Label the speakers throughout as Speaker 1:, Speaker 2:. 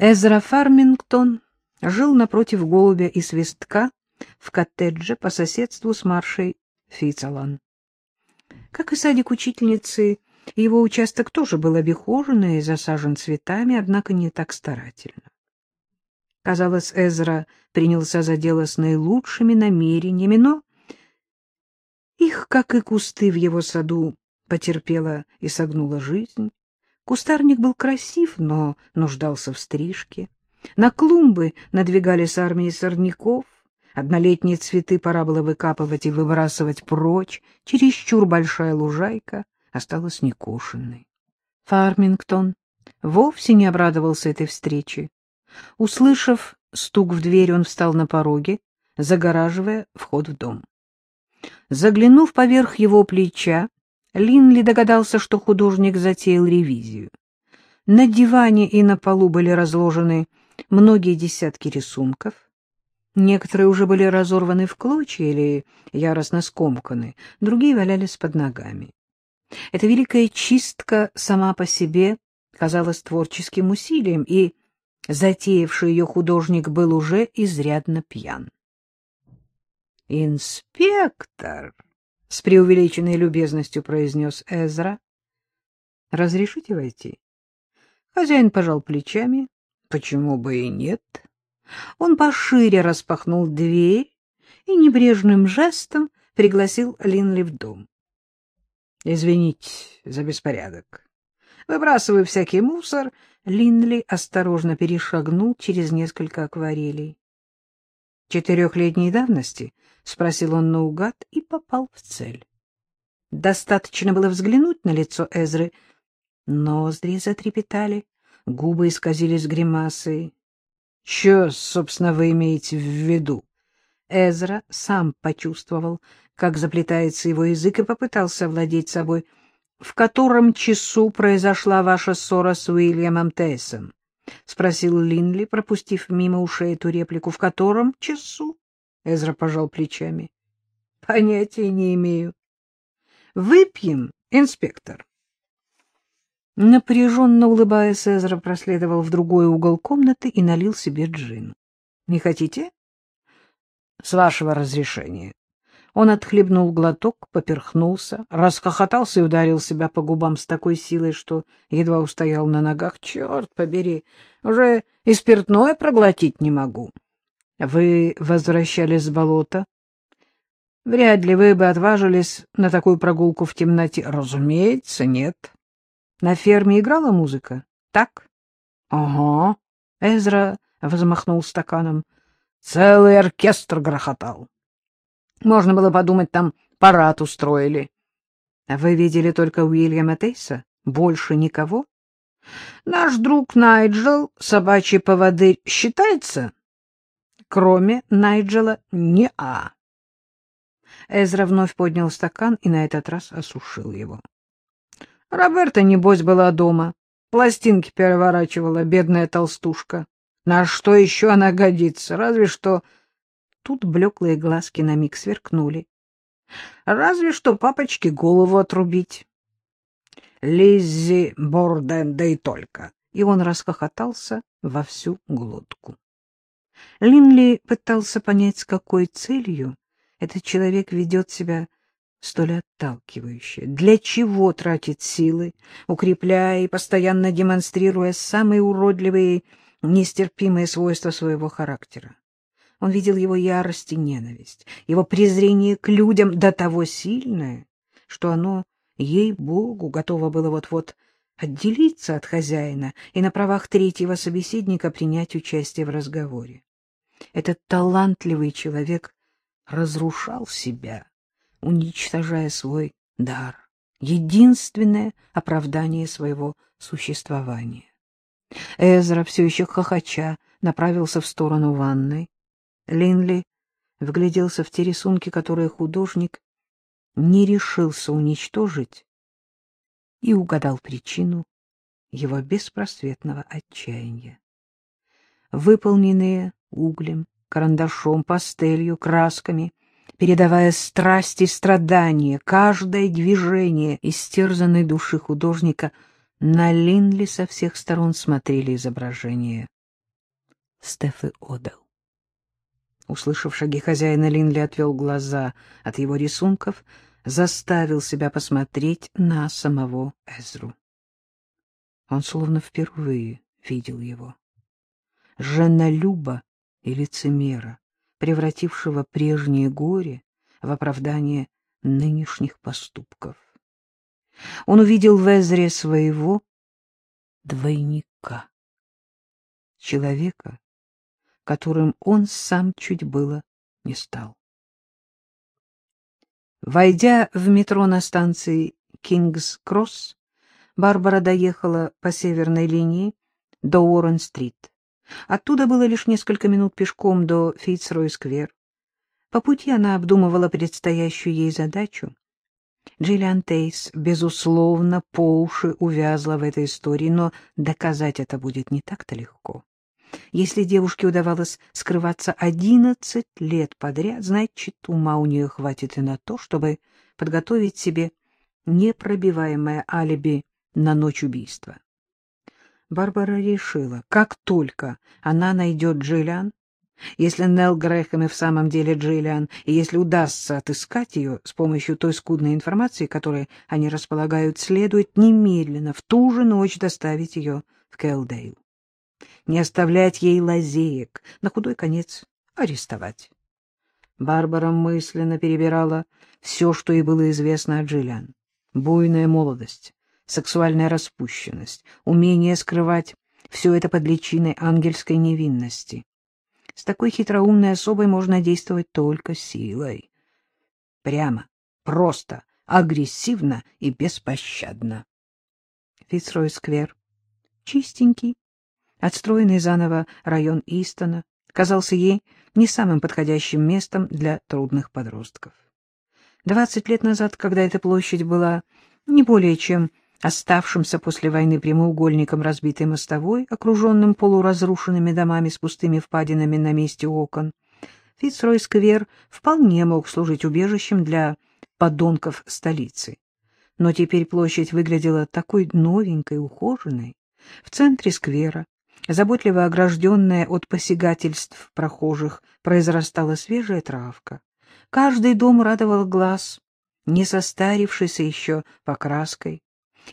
Speaker 1: Эзра Фармингтон жил напротив голубя и свистка в коттедже по соседству с Маршей Фицалан. Как и садик учительницы, его участок тоже был обихожен и засажен цветами, однако не так старательно. Казалось, Эзра принялся за дело с наилучшими намерениями, но их, как и кусты в его саду, потерпела и согнула жизнь. Кустарник был красив, но нуждался в стрижке. На клумбы надвигались армии сорняков. Однолетние цветы пора было выкапывать и выбрасывать прочь. Чересчур большая лужайка осталась некошенной. Фармингтон вовсе не обрадовался этой встрече. Услышав стук в дверь, он встал на пороге, загораживая вход в дом. Заглянув поверх его плеча, Линли догадался, что художник затеял ревизию. На диване и на полу были разложены многие десятки рисунков. Некоторые уже были разорваны в клочья или яростно скомканы, другие валялись под ногами. Эта великая чистка сама по себе казалась творческим усилием, и затеявший ее художник был уже изрядно пьян. «Инспектор!» — с преувеличенной любезностью произнес Эзра. — Разрешите войти? Хозяин пожал плечами. Почему бы и нет? Он пошире распахнул дверь и небрежным жестом пригласил Линли в дом. — Извините за беспорядок. Выбрасывая всякий мусор, Линли осторожно перешагнул через несколько акварелей. Четырехлетней давности —— спросил он наугад и попал в цель. Достаточно было взглянуть на лицо Эзры. Ноздри затрепетали, губы исказились гримасой. — Че, собственно, вы имеете в виду? Эзра сам почувствовал, как заплетается его язык, и попытался владеть собой. — В котором часу произошла ваша ссора с Уильямом Тейсом? — спросил Линли, пропустив мимо ушей эту реплику. — В котором часу? Эзра пожал плечами. — Понятия не имею. — Выпьем, инспектор. Напряженно улыбаясь, Эзра проследовал в другой угол комнаты и налил себе джин. — Не хотите? — С вашего разрешения. Он отхлебнул глоток, поперхнулся, расхохотался и ударил себя по губам с такой силой, что едва устоял на ногах. Черт побери, уже и спиртное проглотить не могу. Вы возвращались с болота? Вряд ли вы бы отважились на такую прогулку в темноте. Разумеется, нет. На ферме играла музыка? Так? Ага. Эзра взмахнул стаканом. Целый оркестр грохотал. Можно было подумать, там парад устроили. А вы видели только Уильяма Тейса? Больше никого? Наш друг Найджел, собачий поводырь, считается? кроме Найджела, не а. Эзра вновь поднял стакан и на этот раз осушил его. Роберта, небось, была дома. Пластинки переворачивала, бедная толстушка. На что еще она годится? Разве что... Тут блеклые глазки на миг сверкнули. Разве что папочке голову отрубить. Лиззи Борден, да и только. И он расхохотался во всю глотку. Линли пытался понять, с какой целью этот человек ведет себя столь отталкивающе. Для чего тратит силы, укрепляя и постоянно демонстрируя самые уродливые, нестерпимые свойства своего характера. Он видел его ярость и ненависть, его презрение к людям до того сильное, что оно, ей-богу, готово было вот-вот отделиться от хозяина и на правах третьего собеседника принять участие в разговоре. Этот талантливый человек разрушал себя, уничтожая свой дар, единственное оправдание своего существования. Эзра, все еще хохоча, направился в сторону ванной. Линли вгляделся в те рисунки, которые художник не решился уничтожить, и угадал причину его беспросветного отчаяния. Выполненные углем, карандашом, пастелью, красками, передавая страсть и страдания, каждое движение истерзанной души художника, на Линли со всех сторон смотрели изображения Стефы Одел. Услышав шаги хозяина, Линли отвел глаза от его рисунков, заставил себя посмотреть на самого Эзру. Он словно впервые видел его. Женолюба и лицемера, превратившего прежнее горе в оправдание нынешних поступков. Он увидел в Эзре своего двойника, человека, которым он сам чуть было не стал. Войдя в метро на станции Кингс-Кросс, Барбара доехала по северной линии до Уоррен-стрит. Оттуда было лишь несколько минут пешком до Фитцрой-сквер. По пути она обдумывала предстоящую ей задачу. Джиллиан Тейс, безусловно, по уши увязла в этой истории, но доказать это будет не так-то легко. Если девушке удавалось скрываться одиннадцать лет подряд, значит, ума у нее хватит и на то, чтобы подготовить себе непробиваемое алиби на ночь убийства. Барбара решила, как только она найдет Джиллиан, если Нелл Грэхэм и в самом деле Джиллиан, и если удастся отыскать ее с помощью той скудной информации, которой они располагают, следует немедленно в ту же ночь доставить ее в Кэлдейл не оставлять ей лазеек, на худой конец арестовать. Барбара мысленно перебирала все, что ей было известно о Джиллиан. Буйная молодость, сексуальная распущенность, умение скрывать все это под личиной ангельской невинности. С такой хитроумной особой можно действовать только силой. Прямо, просто, агрессивно и беспощадно. Фицрой-сквер. Чистенький, Отстроенный заново район Истона казался ей не самым подходящим местом для трудных подростков. Двадцать лет назад, когда эта площадь была не более чем оставшимся после войны прямоугольником разбитой мостовой, окруженным полуразрушенными домами с пустыми впадинами на месте окон, Фицрой-сквер вполне мог служить убежищем для подонков столицы. Но теперь площадь выглядела такой новенькой, ухоженной. В центре сквера заботливо огражденная от посягательств прохожих, произрастала свежая травка. Каждый дом радовал глаз, не состарившийся еще покраской,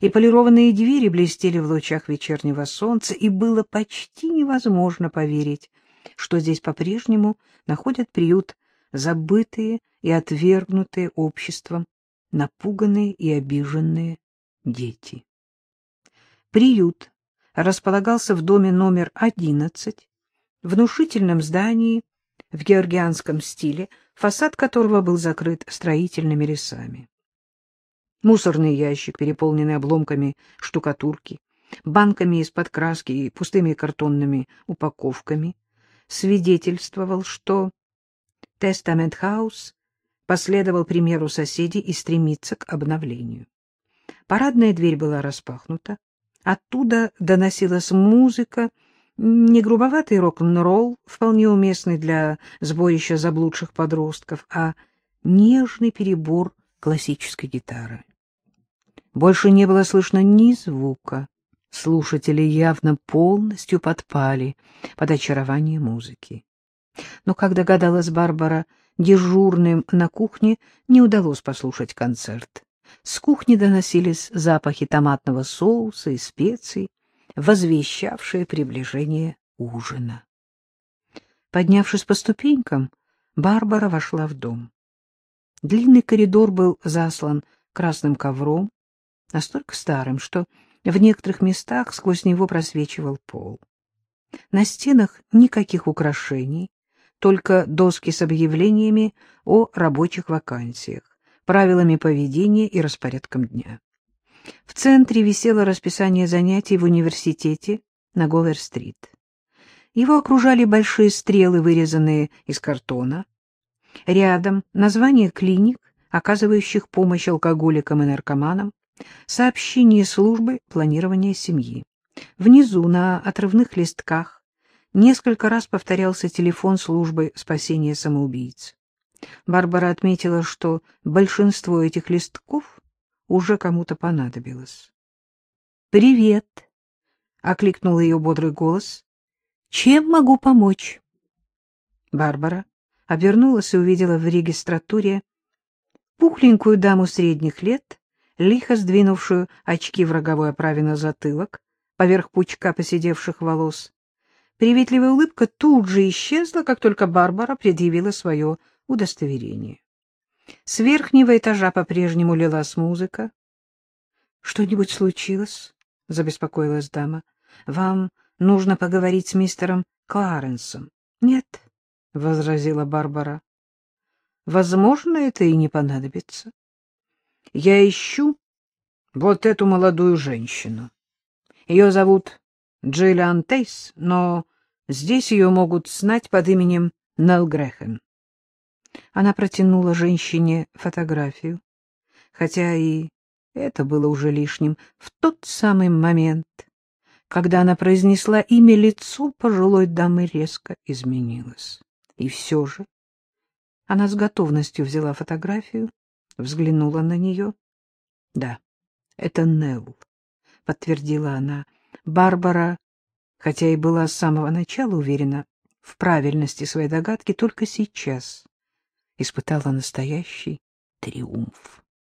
Speaker 1: и полированные двери блестели в лучах вечернего солнца, и было почти невозможно поверить, что здесь по-прежнему находят приют забытые и отвергнутые обществом, напуганные и обиженные дети. Приют располагался в доме номер 11, внушительном здании в георгианском стиле, фасад которого был закрыт строительными лесами. Мусорный ящик, переполненный обломками штукатурки, банками из-под краски и пустыми картонными упаковками, свидетельствовал, что Тестамент-хаус последовал примеру соседей и стремится к обновлению. Парадная дверь была распахнута, Оттуда доносилась музыка, не грубоватый рок-н-ролл, вполне уместный для сборища заблудших подростков, а нежный перебор классической гитары. Больше не было слышно ни звука. Слушатели явно полностью подпали под очарование музыки. Но, как догадалась Барбара, дежурным на кухне не удалось послушать концерт. С кухни доносились запахи томатного соуса и специй, возвещавшие приближение ужина. Поднявшись по ступенькам, Барбара вошла в дом. Длинный коридор был заслан красным ковром, настолько старым, что в некоторых местах сквозь него просвечивал пол. На стенах никаких украшений, только доски с объявлениями о рабочих вакансиях правилами поведения и распорядком дня. В центре висело расписание занятий в университете на Говер-стрит. Его окружали большие стрелы, вырезанные из картона. Рядом название клиник, оказывающих помощь алкоголикам и наркоманам, сообщение службы планирования семьи. Внизу на отрывных листках несколько раз повторялся телефон службы спасения самоубийц. Барбара отметила, что большинство этих листков уже кому-то понадобилось. «Привет!» — окликнул ее бодрый голос. Чем могу помочь? Барбара обернулась и увидела в регистратуре пухленькую даму средних лет, лихо сдвинувшую очки в роговой оправе на затылок, поверх пучка посидевших волос. Приветливая улыбка тут же исчезла, как только Барбара предъявила свое удостоверение. С верхнего этажа по-прежнему лилась музыка. — Что-нибудь случилось? — забеспокоилась дама. — Вам нужно поговорить с мистером Кларенсом. — Нет, — возразила Барбара. — Возможно, это и не понадобится. Я ищу вот эту молодую женщину. Ее зовут Джиллиан Тейс, но здесь ее могут знать под именем Нелл Грехен. Она протянула женщине фотографию, хотя и это было уже лишним. В тот самый момент, когда она произнесла имя, лицо пожилой дамы резко изменилось. И все же она с готовностью взяла фотографию, взглянула на нее. — Да, это Нелл, — подтвердила она. Барбара, хотя и была с самого начала уверена в правильности своей догадки, только сейчас испытала настоящий триумф.